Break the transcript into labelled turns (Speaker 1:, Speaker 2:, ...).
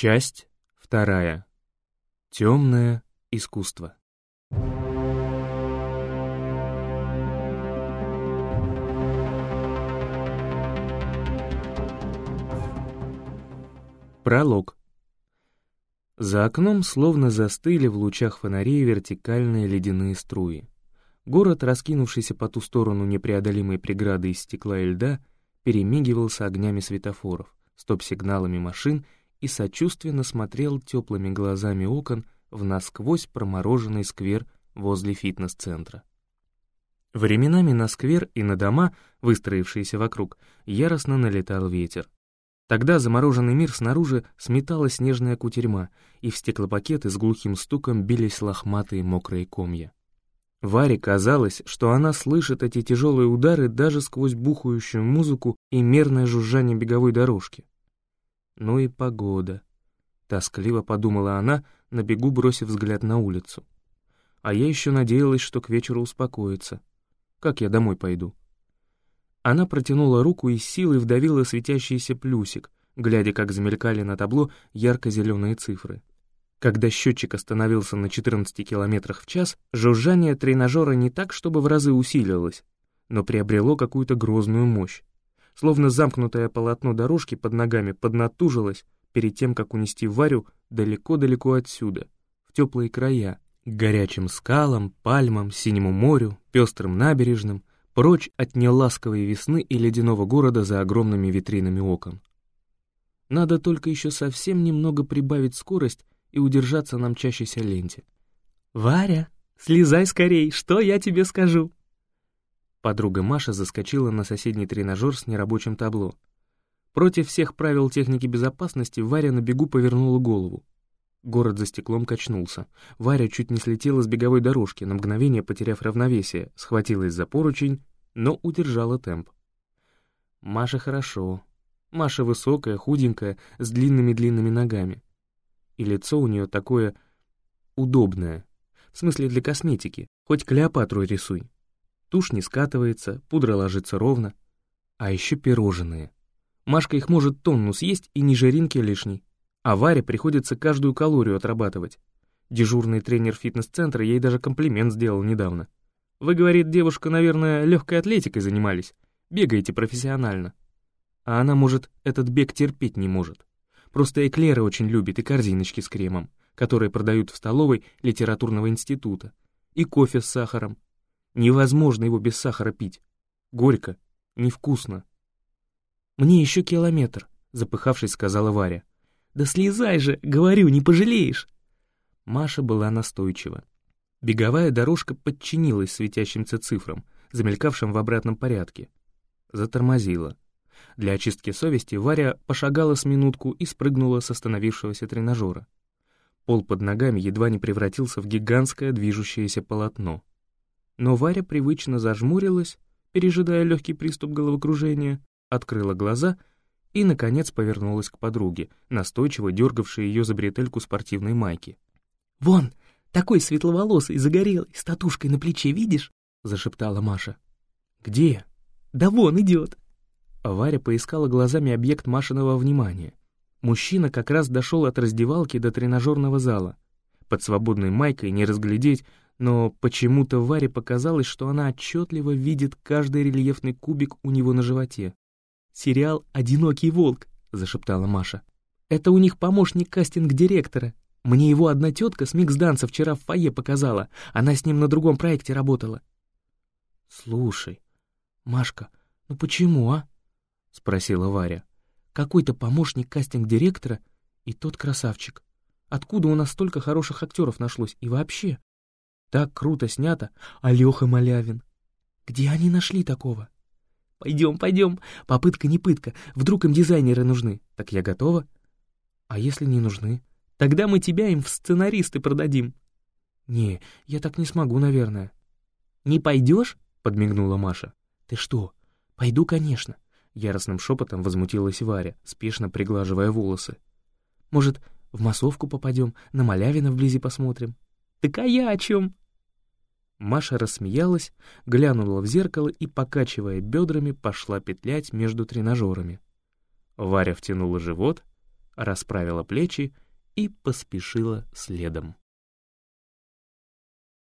Speaker 1: Часть вторая. Темное искусство. Пролог. За окном словно застыли в лучах фонарей вертикальные ледяные струи. Город, раскинувшийся по ту сторону непреодолимой преграды из стекла и льда, перемигивался огнями светофоров, стоп-сигналами машин и сочувственно смотрел теплыми глазами окон в насквозь промороженный сквер возле фитнес-центра. Временами на сквер и на дома, выстроившиеся вокруг, яростно налетал ветер. Тогда замороженный мир снаружи сметала снежная кутерьма, и в стеклопакеты с глухим стуком бились лохматые мокрые комья. Варе казалось, что она слышит эти тяжелые удары даже сквозь бухающую музыку и мерное жужжание беговой дорожки. Ну и погода. Тоскливо подумала она, на бегу бросив взгляд на улицу. А я еще надеялась, что к вечеру успокоится. Как я домой пойду? Она протянула руку и силой вдавила светящийся плюсик, глядя, как замелькали на табло ярко-зеленые цифры. Когда счетчик остановился на 14 километрах в час, жужжание тренажера не так, чтобы в разы усилилось, но приобрело какую-то грозную мощь. Словно замкнутое полотно дорожки под ногами поднатужилось перед тем, как унести Варю далеко-далеко отсюда, в теплые края, к горячим скалам, пальмам, синему морю, пестрым набережным, прочь от неласковой весны и ледяного города за огромными витринами окон. Надо только еще совсем немного прибавить скорость и удержаться на мчащейся ленте. «Варя, слезай скорей, что я тебе скажу?» Подруга Маша заскочила на соседний тренажер с нерабочим табло. Против всех правил техники безопасности Варя на бегу повернула голову. Город за стеклом качнулся. Варя чуть не слетела с беговой дорожки, на мгновение потеряв равновесие, схватилась за поручень, но удержала темп. Маша хорошо. Маша высокая, худенькая, с длинными-длинными ногами и лицо у нее такое удобное, в смысле для косметики, хоть Клеопатру рисуй. Тушь не скатывается, пудра ложится ровно. А еще пирожные. Машка их может тонну съесть и ни жиринки лишней. А Варе приходится каждую калорию отрабатывать. Дежурный тренер фитнес-центра ей даже комплимент сделал недавно. Вы, говорит, девушка, наверное, легкой атлетикой занимались, бегаете профессионально. А она, может, этот бег терпеть не может. Просто эклеры очень любит и корзиночки с кремом, которые продают в столовой литературного института. И кофе с сахаром. Невозможно его без сахара пить. Горько, невкусно. «Мне еще километр», — запыхавшись, сказала Варя. «Да слезай же, говорю, не пожалеешь». Маша была настойчива. Беговая дорожка подчинилась светящимся цифрам, замелькавшим в обратном порядке. Затормозила. Для очистки совести Варя пошагала с минутку и спрыгнула с остановившегося тренажера. Пол под ногами едва не превратился в гигантское движущееся полотно. Но Варя привычно зажмурилась, пережидая легкий приступ головокружения, открыла глаза и, наконец, повернулась к подруге, настойчиво дергавшей ее за бретельку спортивной майки. «Вон, такой светловолосый, загорелый, с татушкой на плече, видишь?» — зашептала Маша. «Где?» «Да вон идет!» Варя поискала глазами объект Машиного внимания. Мужчина как раз дошел от раздевалки до тренажерного зала. Под свободной майкой не разглядеть, но почему-то Варе показалось, что она отчетливо видит каждый рельефный кубик у него на животе. «Сериал «Одинокий волк», — зашептала Маша. «Это у них помощник кастинг-директора. Мне его одна тетка с микс-данса вчера в фойе показала. Она с ним на другом проекте работала». «Слушай, Машка, ну почему, а?» — спросила Варя. «Какой-то помощник кастинг-директора и тот красавчик. Откуда у нас столько хороших актеров нашлось и вообще? Так круто снято, а Леха Малявин. Где они нашли такого? Пойдем, пойдем, попытка не пытка, вдруг им дизайнеры нужны. Так я готова. А если не нужны? Тогда мы тебя им в сценаристы продадим. Не, я так не смогу, наверное. Не пойдешь? Подмигнула Маша. Ты что? Пойду, конечно. Яростным шепотом возмутилась Варя, спешно приглаживая волосы. «Может, в массовку попадем, на Малявина вблизи посмотрим?» «Так а я о чем?» Маша рассмеялась, глянула в зеркало и, покачивая бедрами, пошла петлять между тренажерами. Варя втянула живот, расправила плечи и поспешила следом.